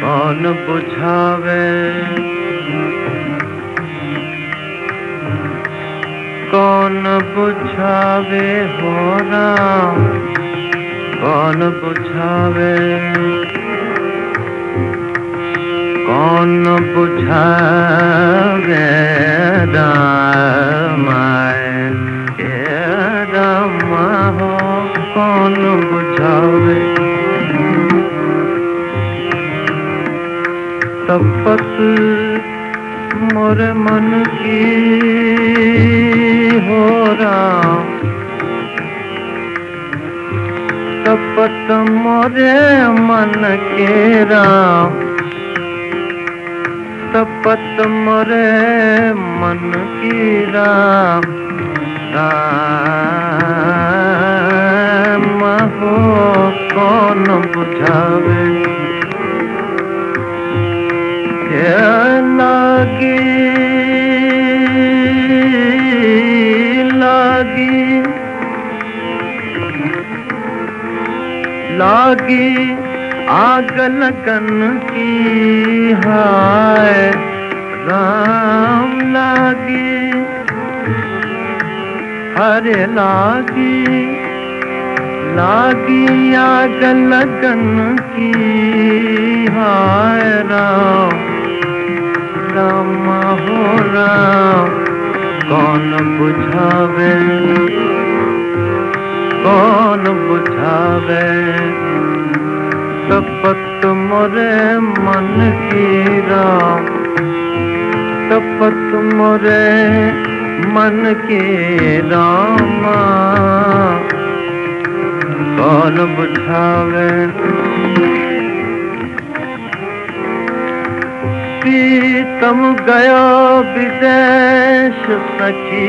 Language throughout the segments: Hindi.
कौन बुझावे? कौन बुझावे हो राम? कौन बुझावे? कौन बुझावे रामाय राम? कौन बुझावे? तपत मोर मन की हो राम। तपत मोरे मन के राम। तपत मोरे मन की राम। राम लागी आग लगन की हाय राम लागी हरे लागी। लागी आग लगन की, हाय राम। राम हो राम, कौन बुझावे? कौन बुझावे? तपत मोरे मन की राम। तपत मोरे मन के राम। कौन बुझावे प्रीतम गयो विदेश सखी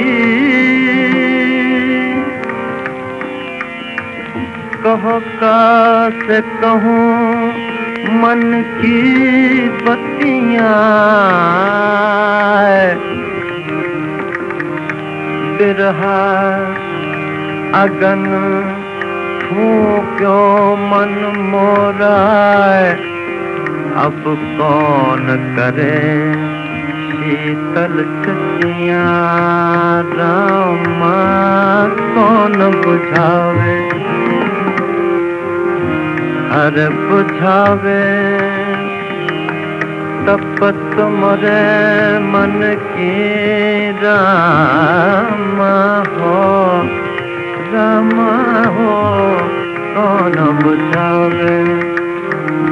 कहो का से कहूँ मन की बत्तियाँ बिरहा अगन क्यों मन मोराए अब कौन करे शीतल चचिया रामा कौन बुझावे? अरे बुझावे। तपत मरे मन की रामा